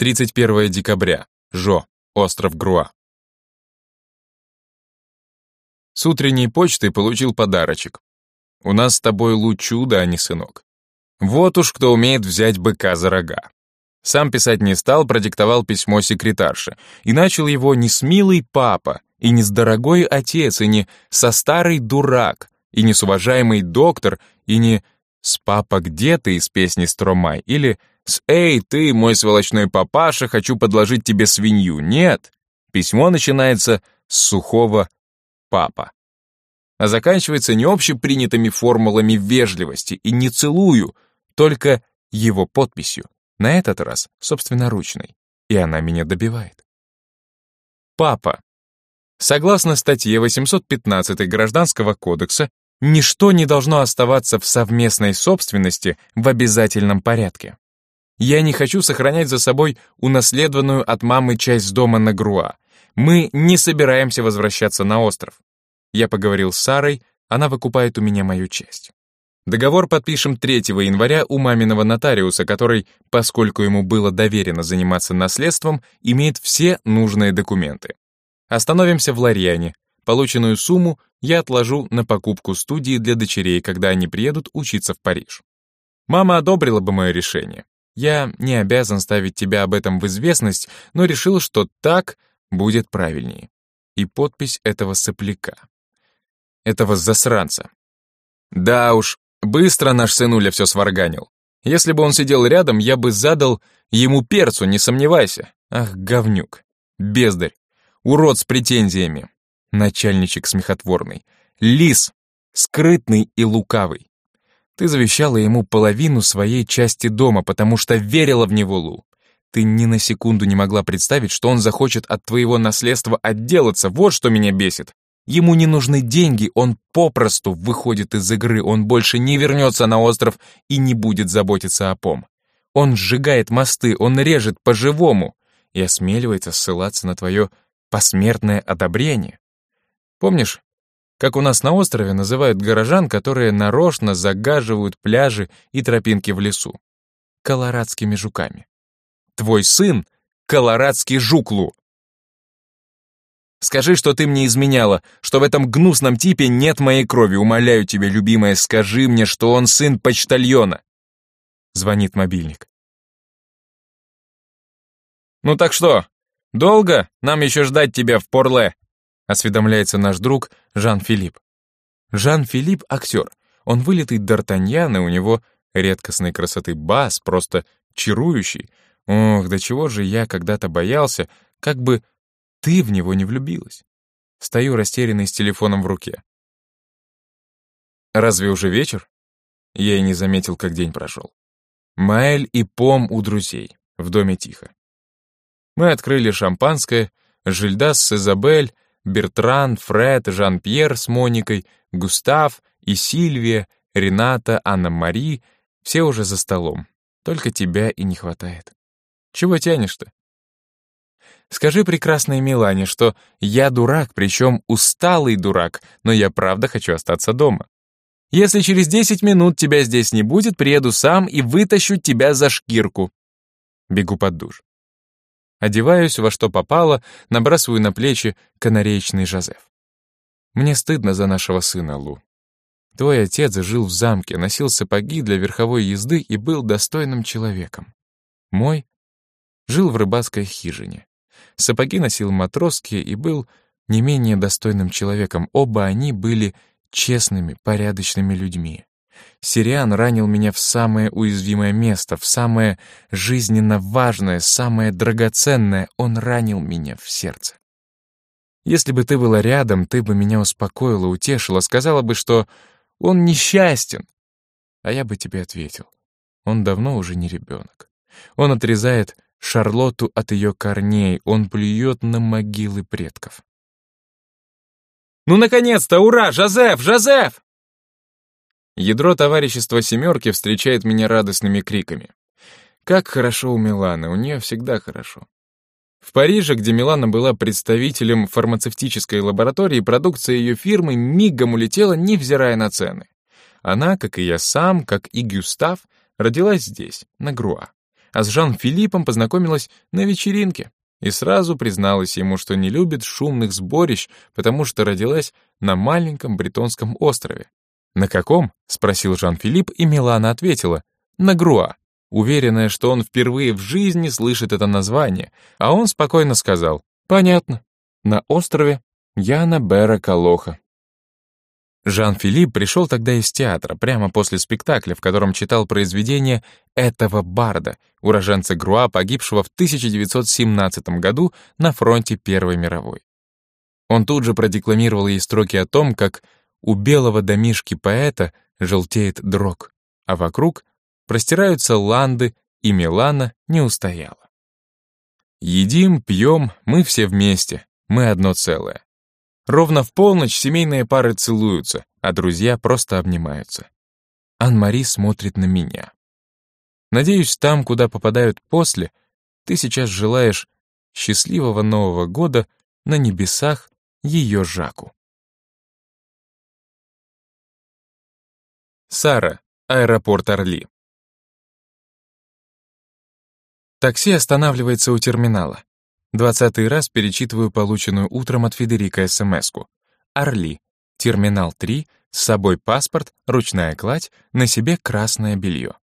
31 декабря. Жо. Остров Груа. С утренней почты получил подарочек. У нас с тобой Лу чудо, а не сынок. Вот уж кто умеет взять быка за рога. Сам писать не стал, продиктовал письмо секретарше. И начал его не с милый папа, и не с дорогой отец, и не со старый дурак, и не с уважаемый доктор, и не с папа где ты из песни Стромай, или с «Эй, ты, мой сволочной папаша, хочу подложить тебе свинью». Нет, письмо начинается с сухого «папа». А заканчивается не общепринятыми формулами вежливости и не целую, только его подписью. На этот раз собственноручной. И она меня добивает. Папа. Согласно статье 815 Гражданского кодекса, ничто не должно оставаться в совместной собственности в обязательном порядке. Я не хочу сохранять за собой унаследованную от мамы часть дома на Груа. Мы не собираемся возвращаться на остров. Я поговорил с Сарой, она выкупает у меня мою часть. Договор подпишем 3 января у маминого нотариуса, который, поскольку ему было доверено заниматься наследством, имеет все нужные документы. Остановимся в Ларьяне. Полученную сумму я отложу на покупку студии для дочерей, когда они приедут учиться в Париж. Мама одобрила бы мое решение. Я не обязан ставить тебя об этом в известность, но решил, что так будет правильнее. И подпись этого сопляка. Этого засранца. Да уж, Быстро наш сынуля все сварганил. Если бы он сидел рядом, я бы задал ему перцу, не сомневайся. Ах, говнюк. Бездарь. Урод с претензиями. Начальничек смехотворный. Лис. Скрытный и лукавый. Ты завещала ему половину своей части дома, потому что верила в него, Лу. Ты ни на секунду не могла представить, что он захочет от твоего наследства отделаться. Вот что меня бесит. Ему не нужны деньги, он попросту выходит из игры, он больше не вернется на остров и не будет заботиться о пом. Он сжигает мосты, он режет по-живому и осмеливается ссылаться на твое посмертное одобрение. Помнишь, как у нас на острове называют горожан, которые нарочно загаживают пляжи и тропинки в лесу? Колорадскими жуками. Твой сын — колорадский жуклу. Скажи, что ты мне изменяла, что в этом гнусном типе нет моей крови. Умоляю тебя, любимая, скажи мне, что он сын почтальона. Звонит мобильник. Ну так что, долго нам еще ждать тебя в Порле? Осведомляется наш друг Жан-Филипп. Жан-Филипп — актер. Он вылитый Д'Артаньян, и у него редкостной красоты бас, просто чарующий. Ох, до чего же я когда-то боялся, как бы ты в него не влюбилась. Стою растерянный с телефоном в руке. Разве уже вечер? Я и не заметил, как день прошел. Маэль и Пом у друзей. В доме тихо. Мы открыли шампанское, Жильдас с Изабель, Бертран, Фред, Жан-Пьер с Моникой, Густав и Сильвия, Рената, Анна-Мари — все уже за столом. Только тебя и не хватает. Чего тянешь-то? Скажи прекрасной Милане, что я дурак, причем усталый дурак, но я правда хочу остаться дома. Если через 10 минут тебя здесь не будет, приеду сам и вытащу тебя за шкирку. Бегу под душ. Одеваюсь во что попало, набрасываю на плечи канареечный Жозеф. Мне стыдно за нашего сына, Лу. Твой отец жил в замке, носил сапоги для верховой езды и был достойным человеком. Мой жил в рыбацкой хижине. Сапоги носил матросские и был не менее достойным человеком. Оба они были честными, порядочными людьми. Сириан ранил меня в самое уязвимое место, в самое жизненно важное, самое драгоценное. Он ранил меня в сердце. Если бы ты была рядом, ты бы меня успокоила, утешила, сказала бы, что он несчастен. А я бы тебе ответил, он давно уже не ребенок. Он отрезает Шарлотту от ее корней, он плюет на могилы предков. «Ну, наконец-то! Ура! Жозеф! Жозеф!» Ядро товарищества «семерки» встречает меня радостными криками. Как хорошо у Миланы, у нее всегда хорошо. В Париже, где Милана была представителем фармацевтической лаборатории, продукция ее фирмы мигом улетела, невзирая на цены. Она, как и я сам, как и Гюстав, родилась здесь, на Груа. а с Жан-Филиппом познакомилась на вечеринке и сразу призналась ему, что не любит шумных сборищ, потому что родилась на маленьком бретонском острове. «На каком?» — спросил Жан-Филипп, и Милана ответила. «На Груа», уверенная, что он впервые в жизни слышит это название, а он спокойно сказал «Понятно, на острове Яна Бера Калоха». Жан-Филипп пришел тогда из театра, прямо после спектакля, в котором читал произведение этого барда, уроженца Груа, погибшего в 1917 году на фронте Первой мировой. Он тут же продекламировал ей строки о том, как у белого домишки поэта желтеет дрог, а вокруг простираются ланды, и Милана не устояла. Едим, пьем, мы все вместе, мы одно целое. Ровно в полночь семейные пары целуются, а друзья просто обнимаются. Ан-Мари смотрит на меня. Надеюсь, там, куда попадают после, ты сейчас желаешь счастливого Нового года на небесах ее Жаку. Сара, аэропорт Орли. Такси останавливается у терминала. Двадцатый раз перечитываю полученную утром от Федерика СМС-ку. Орли. Терминал 3, с собой паспорт, ручная кладь, на себе красное белье.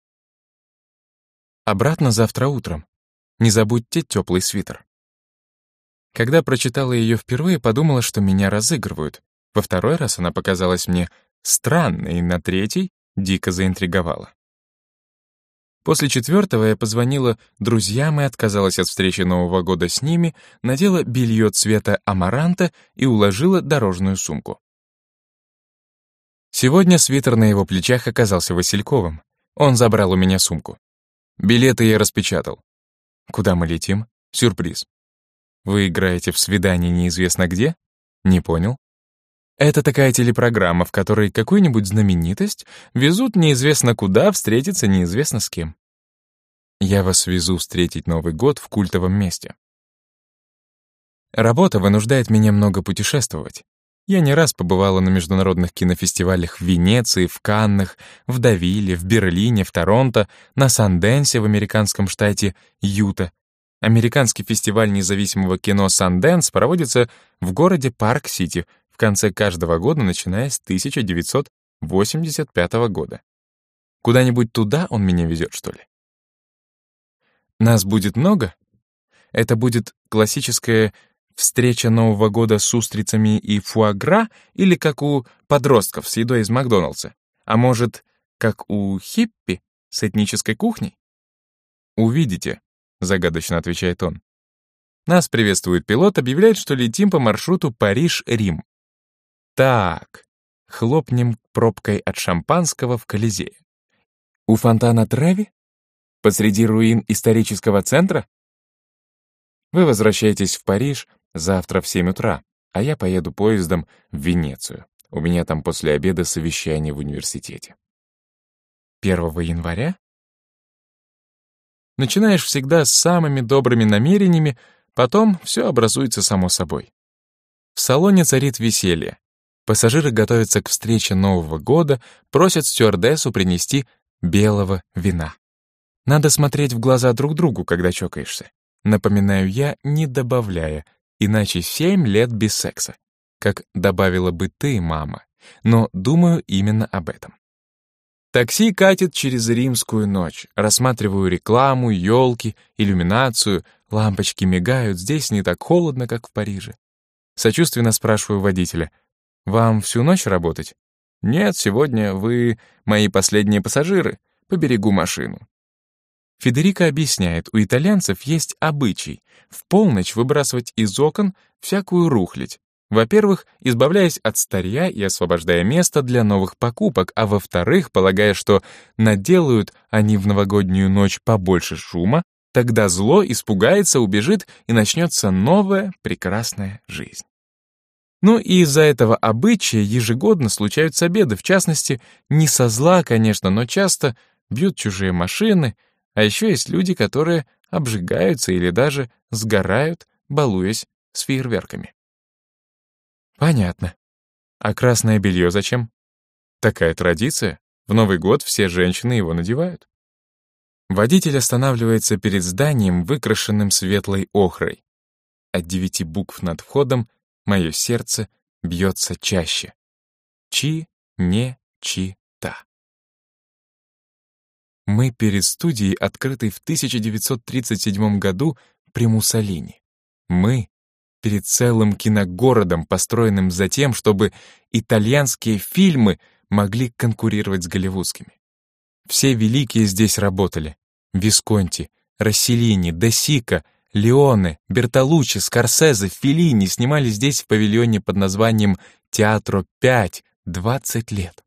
Обратно завтра утром. Не забудьте теплый свитер. Когда прочитала ее впервые, подумала, что меня разыгрывают. Во второй раз она показалась мне странной, на третий дико заинтриговала. После четвертого я позвонила друзьям и отказалась от встречи Нового года с ними, надела белье цвета амаранта и уложила дорожную сумку. Сегодня свитер на его плечах оказался Васильковым. Он забрал у меня сумку. Билеты я распечатал. Куда мы летим? Сюрприз. Вы играете в свидание неизвестно где? Не понял. Это такая телепрограмма, в которой какую-нибудь знаменитость везут неизвестно куда встретиться неизвестно с кем. Я вас везу встретить Новый год в культовом месте. Работа вынуждает меня много путешествовать. Я не раз побывала на международных кинофестивалях в Венеции, в Каннах, в Довиле, в Берлине, в Торонто, на Санденсе в американском штате Юта. Американский фестиваль независимого кино Санденс проводится в городе Парк-Сити в конце каждого года, начиная с 1985 года. Куда-нибудь туда он меня везет, что ли? Нас будет много? Это будет классическая встреча Нового года с устрицами и фуагра или как у подростков с едой из Макдоналдса? А может, как у хиппи с этнической кухней? «Увидите», — загадочно отвечает он. Нас приветствует пилот, объявляет, что летим по маршруту Париж-Рим. Так, хлопнем пробкой от шампанского в Колизее. У фонтана Треви? Посреди руин исторического центра? Вы возвращаетесь в Париж завтра в 7 утра, а я поеду поездом в Венецию. У меня там после обеда совещание в университете. 1 января? Начинаешь всегда с самыми добрыми намерениями, потом все образуется само собой. В салоне царит веселье. Пассажиры готовятся к встрече Нового года, просят стюардессу принести белого вина. Надо смотреть в глаза друг другу, когда чокаешься. Напоминаю я, не добавляя, иначе семь лет без секса. Как добавила бы ты, мама. Но думаю именно об этом. Такси катит через римскую ночь. Рассматриваю рекламу, елки, иллюминацию, лампочки мигают, здесь не так холодно, как в Париже. Сочувственно спрашиваю водителя — вам всю ночь работать? Нет, сегодня вы мои последние пассажиры. Поберегу машину. Федерико объясняет, у итальянцев есть обычай в полночь выбрасывать из окон всякую рухлядь. Во-первых, избавляясь от старья и освобождая место для новых покупок, а во-вторых, полагая, что наделают они в новогоднюю ночь побольше шума, тогда зло испугается, убежит, и начнется новая прекрасная жизнь. Ну и из-за этого обычая ежегодно случаются обеды, в частности, не со зла, конечно, но часто бьют чужие машины, а еще есть люди, которые обжигаются или даже сгорают, балуясь с фейерверками. Понятно. А красное белье зачем? Такая традиция. В Новый год все женщины его надевают. Водитель останавливается перед зданием, выкрашенным светлой охрой. От девяти букв над входом мое сердце бьется чаще. Чи, не, чи, та. Мы перед студией, открытой в 1937 году при Муссолини. Мы перед целым киногородом, построенным за тем, чтобы итальянские фильмы могли конкурировать с голливудскими. Все великие здесь работали. Висконти, Расселини, Десика, Леоне, Бертолуччи, Скорсезе, Феллини снимали здесь в павильоне под названием «Театро 5» 20 лет.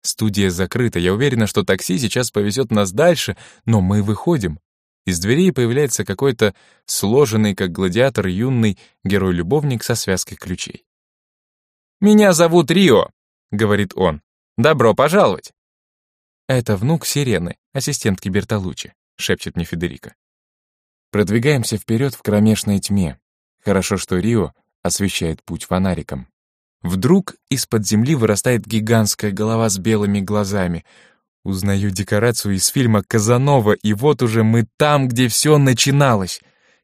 Студия закрыта, я уверена, что такси сейчас повезет нас дальше, но мы выходим. Из дверей появляется какой-то сложенный, как гладиатор, юный герой-любовник со связкой ключей. «Меня зовут Рио», — говорит он. «Добро пожаловать». «Это внук Сирены, ассистентки Бертолуччи», — шепчет мне Федерика. Продвигаемся вперед в кромешной тьме. Хорошо, что Рио освещает путь фонариком. Вдруг из-под земли вырастает гигантская голова с белыми глазами. Узнаю декорацию из фильма «Казанова», и вот уже мы там, где все начиналось.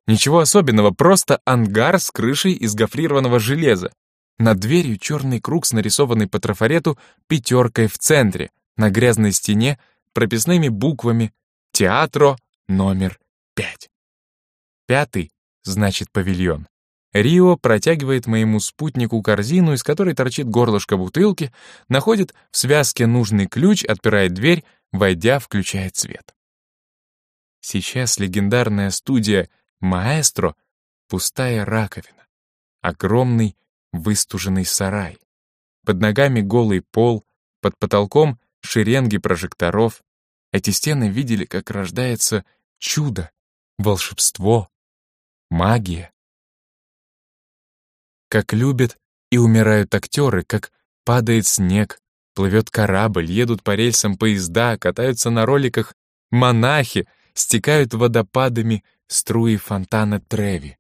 Ничего особенного, просто ангар с крышей из гофрированного железа. Над дверью черный круг с нарисованной по трафарету пятеркой в центре, на грязной стене прописными буквами «Театро номер пять». Пятый значит павильон. Рио протягивает моему спутнику корзину, из которой торчит горлышко бутылки, находит в связке нужный ключ, отпирает дверь, войдя, включает свет. Сейчас легендарная студия «Маэстро» — пустая раковина, огромный выстуженный сарай. Под ногами голый пол, под потолком шеренги прожекторов. Эти стены видели, как рождается чудо, волшебство, магия как любят и умирают актеры, как падает снег, плывет корабль, едут по рельсам поезда, катаются на роликах монахи, стекают водопадами струи фонтана Треви.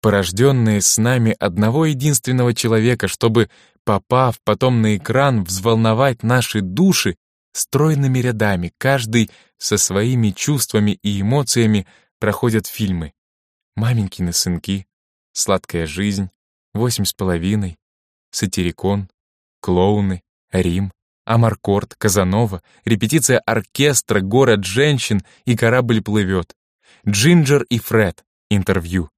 Порожденные с нами одного единственного человека, чтобы, попав потом на экран, взволновать наши души, стройными рядами, каждый со своими чувствами и эмоциями проходят фильмы. «Маменькины сынки», «Сладкая жизнь», восемь с половиной, сатирикон, клоуны, Рим, Амаркорд, Казанова, репетиция оркестра, город женщин и корабль плывет. Джинджер и Фред. Интервью.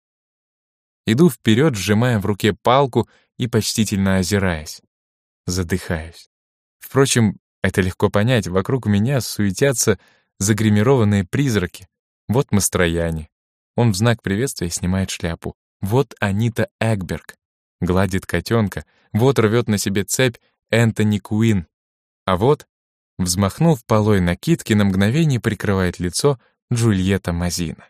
Иду вперед, сжимая в руке палку и почтительно озираясь. Задыхаюсь. Впрочем, это легко понять, вокруг меня суетятся загримированные призраки. Вот Мастрояне. Он в знак приветствия снимает шляпу. Вот Анита Эгберг гладит котенка, вот рвет на себе цепь Энтони Куин. А вот, взмахнув полой накидки, на мгновение прикрывает лицо Джульетта Мазина.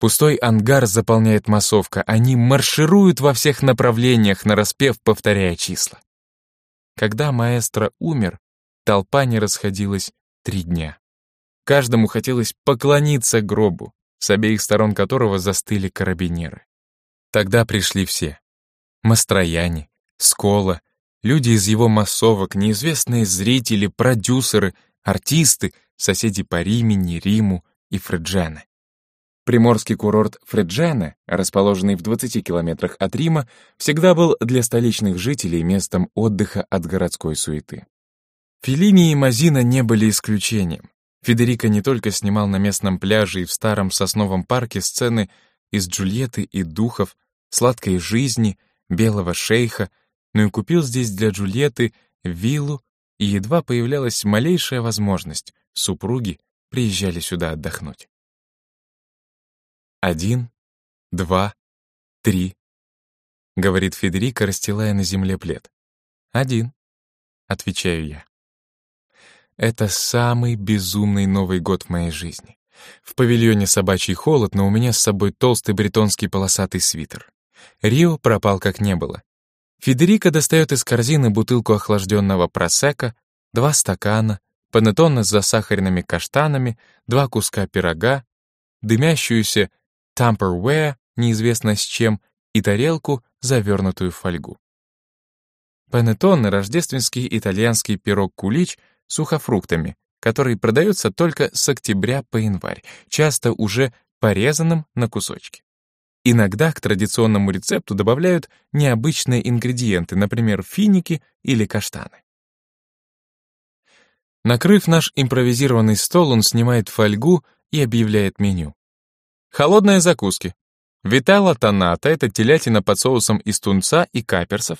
Пустой ангар заполняет массовка, они маршируют во всех направлениях, нараспев, повторяя числа. Когда маэстро умер, толпа не расходилась три дня. Каждому хотелось поклониться гробу, с обеих сторон которого застыли карабинеры. Тогда пришли все. Мастрояне, Скола, люди из его массовок, неизвестные зрители, продюсеры, артисты, соседи по Римени, Риму и Фреджене. Приморский курорт Фреджене, расположенный в 20 километрах от Рима, всегда был для столичных жителей местом отдыха от городской суеты. Феллини и Мазина не были исключением. Федерико не только снимал на местном пляже и в старом сосновом парке сцены из Джульетты и Духов, сладкой жизни — белого шейха, но и купил здесь для Джульетты виллу, и едва появлялась малейшая возможность, супруги приезжали сюда отдохнуть. «Один, два, три», — говорит Федерика, расстилая на земле плед. «Один», — отвечаю я. Это самый безумный Новый год в моей жизни. В павильоне собачий холод, но у меня с собой толстый бретонский полосатый свитер. Рио пропал как не было. Федерико достает из корзины бутылку охлажденного просека, два стакана, панеттоне с засахаренными каштанами, два куска пирога, дымящуюся тампервея, неизвестно с чем, и тарелку, завернутую в фольгу. Панеттоне — рождественский итальянский пирог-кулич сухофруктами, который продается только с октября по январь, часто уже порезанным на кусочки. Иногда к традиционному рецепту добавляют необычные ингредиенты, например, финики или каштаны. Накрыв наш импровизированный стол, он снимает фольгу и объявляет меню. Холодные закуски. Витала тоната — это телятина под соусом из тунца и каперсов.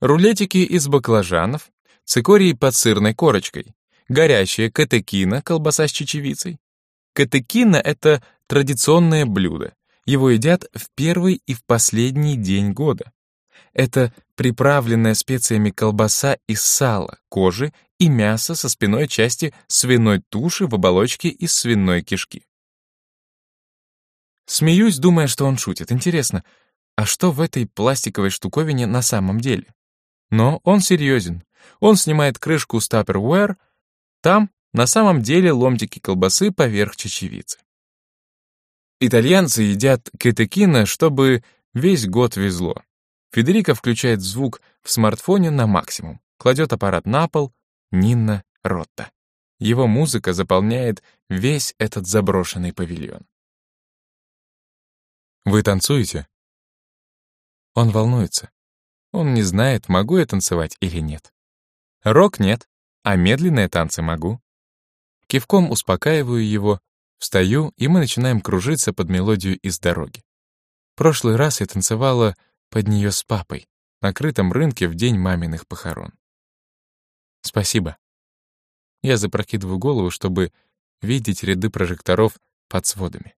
Рулетики из баклажанов, цикории под сырной корочкой, горящая катекина, колбаса с чечевицей. Катекина — это традиционное блюдо. Его едят в первый и в последний день года. Это приправленная специями колбаса из сала, кожи и мяса со спиной части свиной туши в оболочке из свиной кишки. Смеюсь, думая, что он шутит. Интересно, а что в этой пластиковой штуковине на самом деле? Но он серьезен. Он снимает крышку с Tupperware, там на самом деле ломтики колбасы поверх чечевицы. Итальянцы едят кетекино, чтобы весь год везло. Федерико включает звук в смартфоне на максимум, кладет аппарат на пол, Нинна Ротта. Его музыка заполняет весь этот заброшенный павильон. «Вы танцуете?» Он волнуется. Он не знает, могу я танцевать или нет. Рок нет, а медленные танцы могу. Кивком успокаиваю его, встаю, и мы начинаем кружиться под мелодию из дороги. Прошлый раз я танцевала под нее с папой на крытом рынке в день маминых похорон. Спасибо. Я запрокидываю голову, чтобы видеть ряды прожекторов под сводами.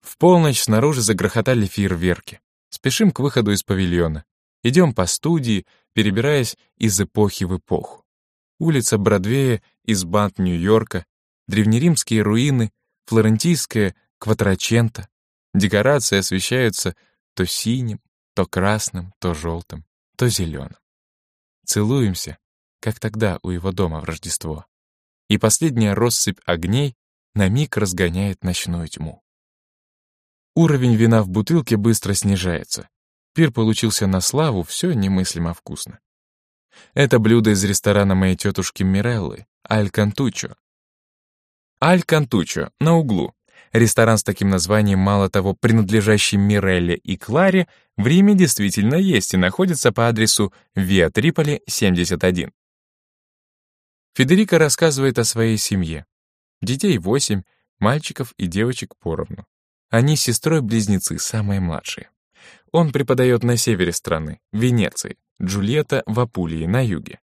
В полночь снаружи загрохотали фейерверки. Спешим к выходу из павильона. Идем по студии, перебираясь из эпохи в эпоху. Улица Бродвея из банд Нью-Йорка, древнеримские руины, флорентийская кватрачента. Декорации освещаются то синим, то красным, то желтым, то зеленым. Целуемся, как тогда у его дома в Рождество. И последняя россыпь огней на миг разгоняет ночную тьму. Уровень вина в бутылке быстро снижается. Пир получился на славу, все немыслимо вкусно. Это блюдо из ресторана моей тетушки Миреллы, Аль Кантучо. Аль Кантучо, на углу. Ресторан с таким названием, мало того, принадлежащий Мирелле и Кларе, в Риме действительно есть и находится по адресу Виа Триполи, 71. Федерико рассказывает о своей семье. Детей восемь, мальчиков и девочек поровну. Они с сестрой-близнецы, самые младшие. Он преподает на севере страны, в Венеции, Джульетта в Апулии, на юге.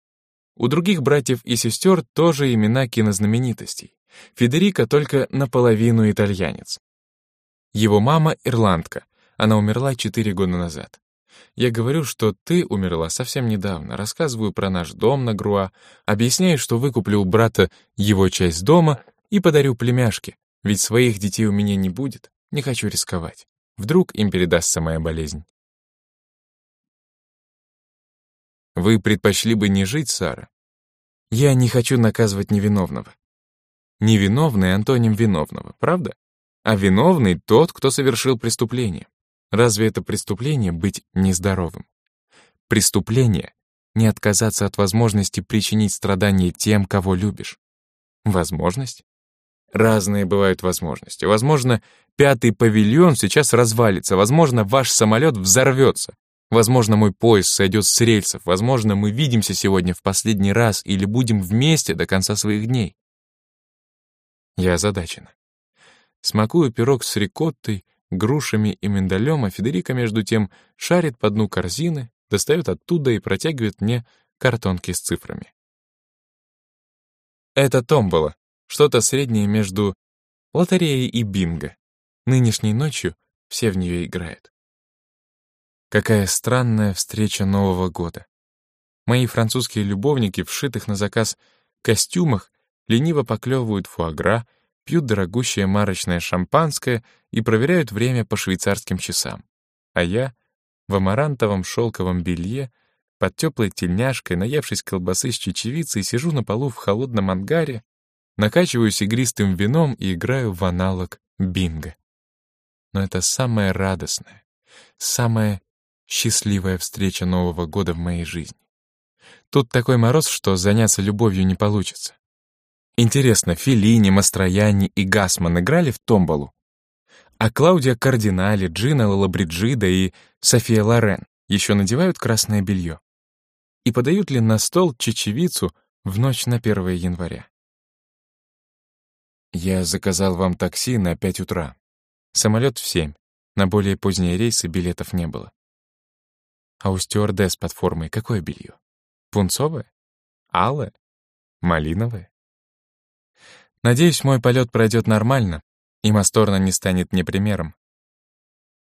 У других братьев и сестер тоже имена кинознаменитостей. Федерико только наполовину итальянец. Его мама ирландка, она умерла четыре года назад. Я говорю, что ты умерла совсем недавно, рассказываю про наш дом на Груа, объясняю, что выкуплю у брата его часть дома и подарю племяшке, ведь своих детей у меня не будет, не хочу рисковать. Вдруг им передастся моя болезнь. Вы предпочли бы не жить, Сара? Я не хочу наказывать невиновного. Невиновный — антоним виновного, правда? А виновный — тот, кто совершил преступление. Разве это преступление быть нездоровым? Преступление — не отказаться от возможности причинить страдания тем, кого любишь. Возможность? Разные бывают возможности. Возможно, пятый павильон сейчас развалится. Возможно, ваш самолет взорвется. Возможно, мой поезд сойдет с рельсов. Возможно, мы видимся сегодня в последний раз или будем вместе до конца своих дней. Я озадачена. Смакую пирог с рикоттой, грушами и миндалем, а Федерика, между тем, шарит по дну корзины, достает оттуда и протягивает мне картонки с цифрами. Это томбола, что-то среднее между лотереей и бинго. Нынешней ночью все в нее играют. Какая странная встреча Нового года. Мои французские любовники в шитых на заказ костюмах лениво поклевывают фуагра, пьют дорогущее марочное шампанское и проверяют время по швейцарским часам. А я в амарантовом шелковом белье, под теплой тельняшкой, наевшись колбасы с чечевицей, сижу на полу в холодном ангаре накачиваюсь игристым вином и играю в аналог бинго. Но это самая радостная, самая счастливая встреча Нового года в моей жизни. Тут такой мороз, что заняться любовью не получится. Интересно, Феллини, Мастрояни и Гасман играли в томболу? А Клаудия Кардинали, Джина Лабриджида и София Лорен еще надевают красное белье? И подают ли на стол чечевицу в ночь на 1 января? Я заказал вам такси на 5 утра. Самолет в 7. На более поздние рейсы билетов не было. А у стюардесс под формой какое белье? Пунцовое? Алое? Малиновое? Надеюсь, мой полет пройдет нормально, и Масторна не станет непримером.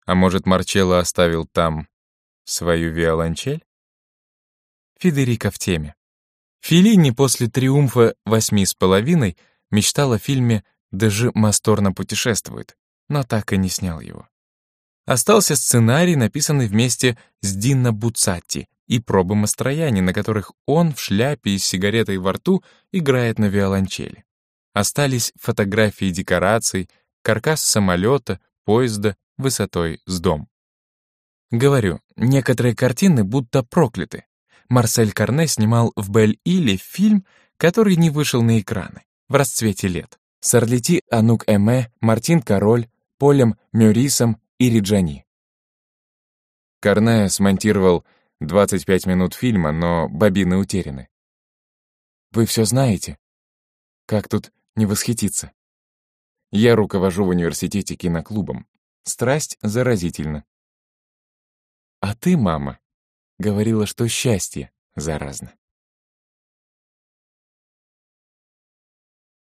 А может, Марчелло оставил там свою виолончель? Федерико в теме. Филини после триумфа «Восьми с половиной» мечтал о фильме «Даже Масторна путешествует», но так и не снял его. Остался сценарий, написанный вместе с Динно Буцатти и пробы Мастрояни, на которых он в шляпе и с сигаретой во рту играет на виолончели. Остались фотографии декораций, каркас самолета, поезда высотой с дом. Говорю, некоторые картины будто прокляты. Марсель Карне снимал в Бель-Иле фильм, который не вышел на экраны, в расцвете лет. С Орлети Анук Эме, Мартин Король, Полем Мюрисом и Риджани. Карне смонтировал 25 минут фильма, но бобины утеряны. Вы все знаете? Как тут не восхититься. Я руковожу в университете киноклубом. Страсть заразительна. А ты, мама, говорила, что счастье заразно.